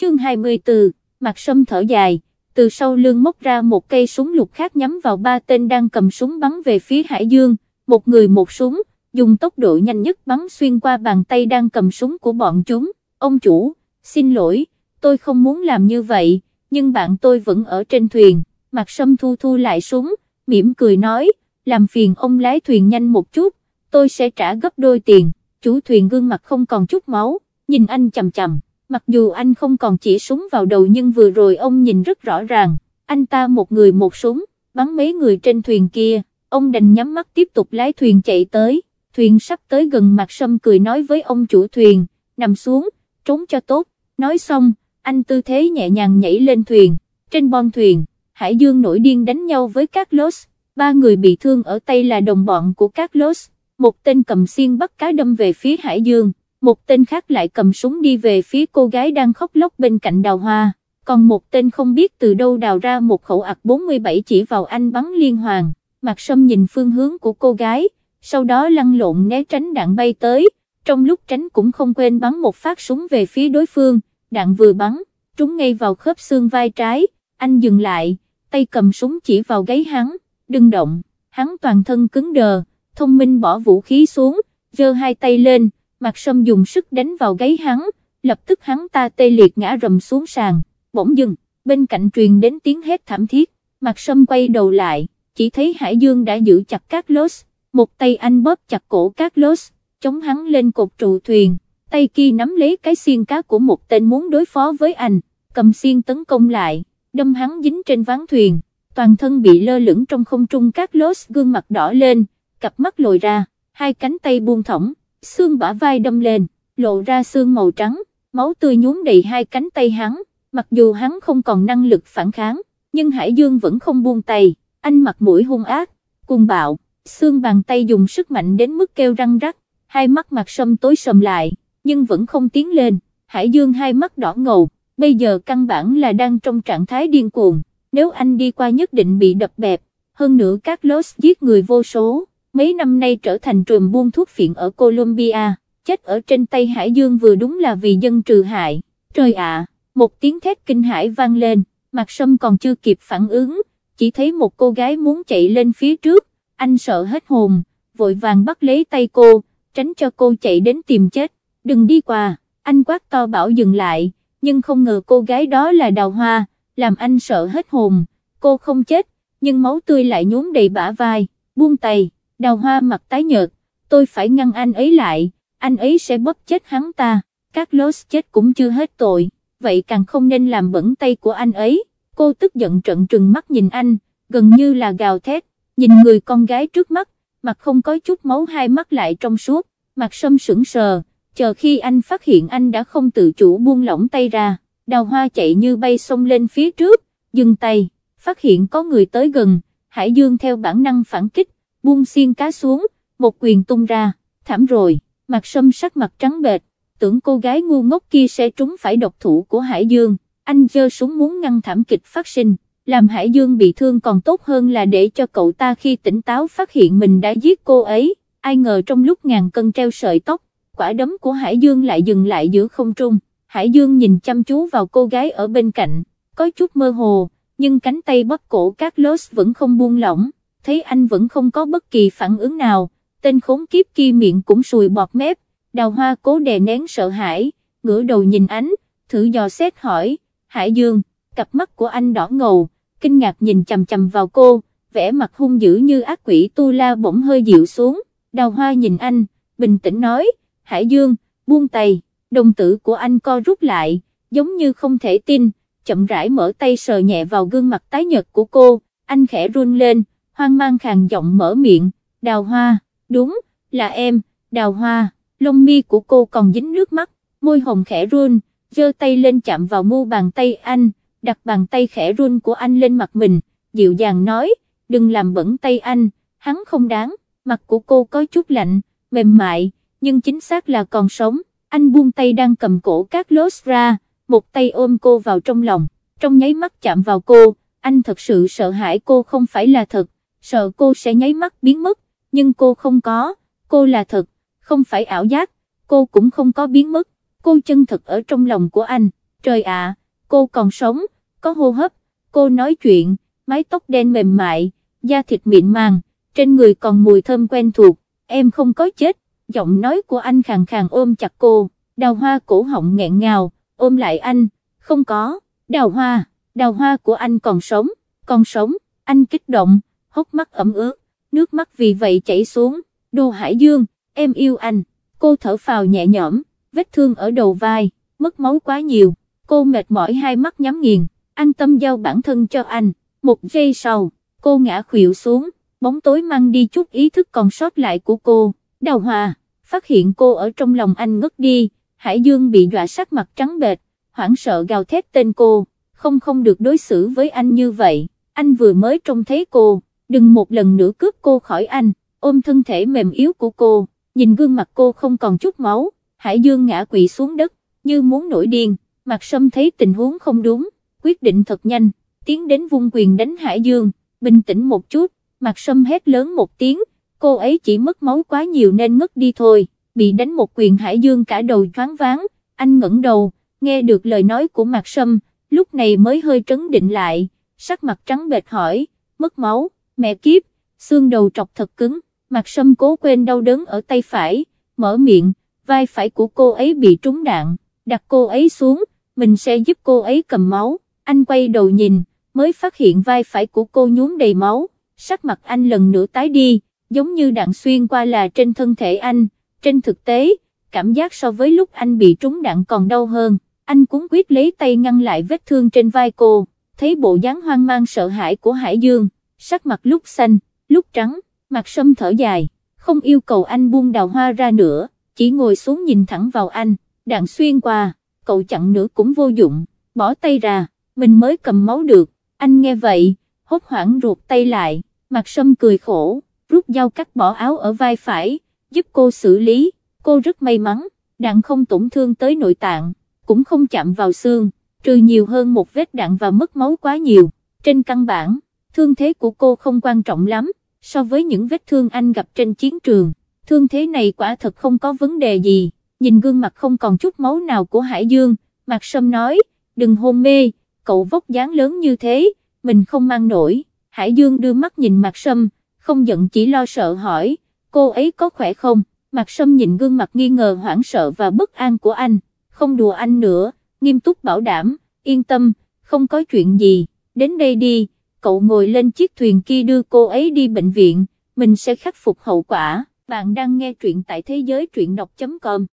chương 24, mặt sâm thở dài, từ sau lưng móc ra một cây súng lục khác nhắm vào ba tên đang cầm súng bắn về phía Hải Dương, một người một súng, dùng tốc độ nhanh nhất bắn xuyên qua bàn tay đang cầm súng của bọn chúng, ông chủ, xin lỗi, tôi không muốn làm như vậy, nhưng bạn tôi vẫn ở trên thuyền, mặt sâm thu thu lại súng, mỉm cười nói, làm phiền ông lái thuyền nhanh một chút, tôi sẽ trả gấp đôi tiền, chủ thuyền gương mặt không còn chút máu, nhìn anh chầm chầm mặc dù anh không còn chỉ súng vào đầu nhưng vừa rồi ông nhìn rất rõ ràng, anh ta một người một súng, bắn mấy người trên thuyền kia, ông đành nhắm mắt tiếp tục lái thuyền chạy tới, thuyền sắp tới gần mặt sâm cười nói với ông chủ thuyền, nằm xuống, trốn cho tốt, nói xong, anh tư thế nhẹ nhàng nhảy lên thuyền, trên bon thuyền, Hải Dương nổi điên đánh nhau với các Carlos, ba người bị thương ở tay là đồng bọn của các Carlos, một tên cầm xiên bắt cá đâm về phía Hải Dương, một tên khác lại cầm súng đi về phía cô gái đang khóc lóc bên cạnh đào hoa, còn một tên không biết từ đâu đào ra một khẩu ạc 47 chỉ vào anh bắn liên hoàn, mặt sâm nhìn phương hướng của cô gái, sau đó lăn lộn né tránh đạn bay tới, trong lúc tránh cũng không quên bắn một phát súng về phía đối phương, đạn vừa bắn, trúng ngay vào khớp xương vai trái, anh dừng lại, tay cầm súng chỉ vào gáy hắn, đừng động, hắn toàn thân cứng đờ, thông minh bỏ vũ khí xuống, giơ hai tay lên, Mạc Sâm dùng sức đánh vào gáy hắn, lập tức hắn ta tê liệt ngã rầm xuống sàn, bỗng dừng, bên cạnh truyền đến tiếng hét thảm thiết, Mạc Sâm quay đầu lại, chỉ thấy Hải Dương đã giữ chặt các Carlos, một tay anh bóp chặt cổ các Carlos, chống hắn lên cột trụ thuyền, tay kia nắm lấy cái xiên cá của một tên muốn đối phó với anh, cầm xiên tấn công lại, đâm hắn dính trên ván thuyền, toàn thân bị lơ lửng trong không trung các Carlos gương mặt đỏ lên, cặp mắt lồi ra, hai cánh tay buông thõng xương bả vai đâm lên, lộ ra xương màu trắng, máu tươi nhuốm đầy hai cánh tay hắn, mặc dù hắn không còn năng lực phản kháng, nhưng Hải Dương vẫn không buông tay, anh mặt mũi hung ác, cùng bạo, xương bàn tay dùng sức mạnh đến mức kêu răng rắc, hai mắt mặt sâm tối sầm lại, nhưng vẫn không tiến lên, Hải Dương hai mắt đỏ ngầu, bây giờ căn bản là đang trong trạng thái điên cuồng, nếu anh đi qua nhất định bị đập bẹp, hơn nữa các lost giết người vô số mấy năm nay trở thành trùm buôn thuốc phiện ở Colombia, chết ở trên Tây Hải Dương vừa đúng là vì dân trừ hại, trời ạ, một tiếng thét kinh hải vang lên, mặt sâm còn chưa kịp phản ứng, chỉ thấy một cô gái muốn chạy lên phía trước, anh sợ hết hồn, vội vàng bắt lấy tay cô, tránh cho cô chạy đến tìm chết, đừng đi qua, anh quát to bảo dừng lại, nhưng không ngờ cô gái đó là đào hoa, làm anh sợ hết hồn, cô không chết, nhưng máu tươi lại nhuốm đầy bả vai, buông tay đào hoa mặt tái nhợt, tôi phải ngăn anh ấy lại, anh ấy sẽ bóp chết hắn ta, các lốt chết cũng chưa hết tội, vậy càng không nên làm bẩn tay của anh ấy, cô tức giận trận trừng mắt nhìn anh, gần như là gào thét, nhìn người con gái trước mắt, mặt không có chút máu hai mắt lại trong suốt, mặt sâm sững sờ, chờ khi anh phát hiện anh đã không tự chủ buông lỏng tay ra, đào hoa chạy như bay xông lên phía trước, dừng tay, phát hiện có người tới gần, Hải Dương theo bản năng phản kích, buông xiên cá xuống, một quyền tung ra, thảm rồi, mặt sâm sắc mặt trắng bệt, tưởng cô gái ngu ngốc kia sẽ trúng phải độc thủ của Hải Dương, anh giơ súng muốn ngăn thảm kịch phát sinh, làm Hải Dương bị thương còn tốt hơn là để cho cậu ta khi tỉnh táo phát hiện mình đã giết cô ấy, ai ngờ trong lúc ngàn cân treo sợi tóc, quả đấm của Hải Dương lại dừng lại giữa không trung, Hải Dương nhìn chăm chú vào cô gái ở bên cạnh, có chút mơ hồ, nhưng cánh tay bắp cổ các Carlos vẫn không buông lỏng thấy anh vẫn không có bất kỳ phản ứng nào, tên khốn kiếp kia miệng cũng sùi bọt mép, đào hoa cố đè nén sợ hãi, ngửa đầu nhìn ánh, thử dò xét hỏi, Hải Dương, cặp mắt của anh đỏ ngầu, kinh ngạc nhìn chầm chầm vào cô, vẻ mặt hung dữ như ác quỷ tu la bỗng hơi dịu xuống, đào hoa nhìn anh, bình tĩnh nói, Hải Dương, buông tay, đồng tử của anh co rút lại, giống như không thể tin, chậm rãi mở tay sờ nhẹ vào gương mặt tái nhợt của cô, anh khẽ run lên, hoang mang khàn giọng mở miệng, đào hoa, đúng, là em, đào hoa, lông mi của cô còn dính nước mắt, môi hồng khẽ run, giơ tay lên chạm vào mu bàn tay anh, đặt bàn tay khẽ run của anh lên mặt mình, dịu dàng nói, đừng làm bẩn tay anh, hắn không đáng, mặt của cô có chút lạnh, mềm mại, nhưng chính xác là còn sống, anh buông tay đang cầm cổ các lốt ra, một tay ôm cô vào trong lòng, trong nháy mắt chạm vào cô, anh thật sự sợ hãi cô không phải là thật, sợ cô sẽ nháy mắt biến mất, nhưng cô không có, cô là thật, không phải ảo giác, cô cũng không có biến mất, cô chân thật ở trong lòng của anh, trời ạ, cô còn sống, có hô hấp, cô nói chuyện, mái tóc đen mềm mại, da thịt mịn màng, trên người còn mùi thơm quen thuộc, em không có chết, giọng nói của anh khàn khàn ôm chặt cô, đào hoa cổ họng nghẹn ngào, ôm lại anh, không có, đào hoa, đào hoa của anh còn sống, còn sống, anh kích động hốc mắt ẩm ướt, nước mắt vì vậy chảy xuống, đồ hải dương, em yêu anh, cô thở phào nhẹ nhõm, vết thương ở đầu vai, mất máu quá nhiều, cô mệt mỏi hai mắt nhắm nghiền, anh tâm giao bản thân cho anh, một giây sau, cô ngã khuỵu xuống, bóng tối mang đi chút ý thức còn sót lại của cô, đào hòa, phát hiện cô ở trong lòng anh ngất đi, hải dương bị dọa sắc mặt trắng bệch, hoảng sợ gào thét tên cô, không không được đối xử với anh như vậy, anh vừa mới trông thấy cô, đừng một lần nữa cướp cô khỏi anh, ôm thân thể mềm yếu của cô, nhìn gương mặt cô không còn chút máu, Hải Dương ngã quỵ xuống đất, như muốn nổi điên, mặt sâm thấy tình huống không đúng, quyết định thật nhanh, tiến đến vung quyền đánh Hải Dương, bình tĩnh một chút, mặt sâm hét lớn một tiếng, cô ấy chỉ mất máu quá nhiều nên ngất đi thôi, bị đánh một quyền Hải Dương cả đầu choáng váng, anh ngẩng đầu, nghe được lời nói của mặt sâm, lúc này mới hơi trấn định lại, sắc mặt trắng bệch hỏi, mất máu? mẹ kiếp, xương đầu trọc thật cứng, mặt sâm cố quên đau đớn ở tay phải, mở miệng, vai phải của cô ấy bị trúng đạn, đặt cô ấy xuống, mình sẽ giúp cô ấy cầm máu, anh quay đầu nhìn, mới phát hiện vai phải của cô nhuốm đầy máu, sắc mặt anh lần nữa tái đi, giống như đạn xuyên qua là trên thân thể anh, trên thực tế, cảm giác so với lúc anh bị trúng đạn còn đau hơn, anh cũng quyết lấy tay ngăn lại vết thương trên vai cô, thấy bộ dáng hoang mang sợ hãi của Hải Dương sắc mặt lúc xanh, lúc trắng, mặt sâm thở dài, không yêu cầu anh buông đào hoa ra nữa, chỉ ngồi xuống nhìn thẳng vào anh, đạn xuyên qua, cậu chặn nữa cũng vô dụng, bỏ tay ra, mình mới cầm máu được, anh nghe vậy, hốt hoảng ruột tay lại, mặt sâm cười khổ, rút dao cắt bỏ áo ở vai phải, giúp cô xử lý, cô rất may mắn, đạn không tổn thương tới nội tạng, cũng không chạm vào xương, trừ nhiều hơn một vết đạn và mất máu quá nhiều, trên căn bản thương thế của cô không quan trọng lắm, so với những vết thương anh gặp trên chiến trường, thương thế này quả thật không có vấn đề gì, nhìn gương mặt không còn chút máu nào của Hải Dương, Mạc Sâm nói, đừng hôn mê, cậu vóc dáng lớn như thế, mình không mang nổi, Hải Dương đưa mắt nhìn Mạc Sâm, không giận chỉ lo sợ hỏi, cô ấy có khỏe không, Mạc Sâm nhìn gương mặt nghi ngờ hoảng sợ và bất an của anh, không đùa anh nữa, nghiêm túc bảo đảm, yên tâm, không có chuyện gì, đến đây đi cậu ngồi lên chiếc thuyền kia đưa cô ấy đi bệnh viện, mình sẽ khắc phục hậu quả. Bạn đang nghe truyện tại thế giới truyện đọc.com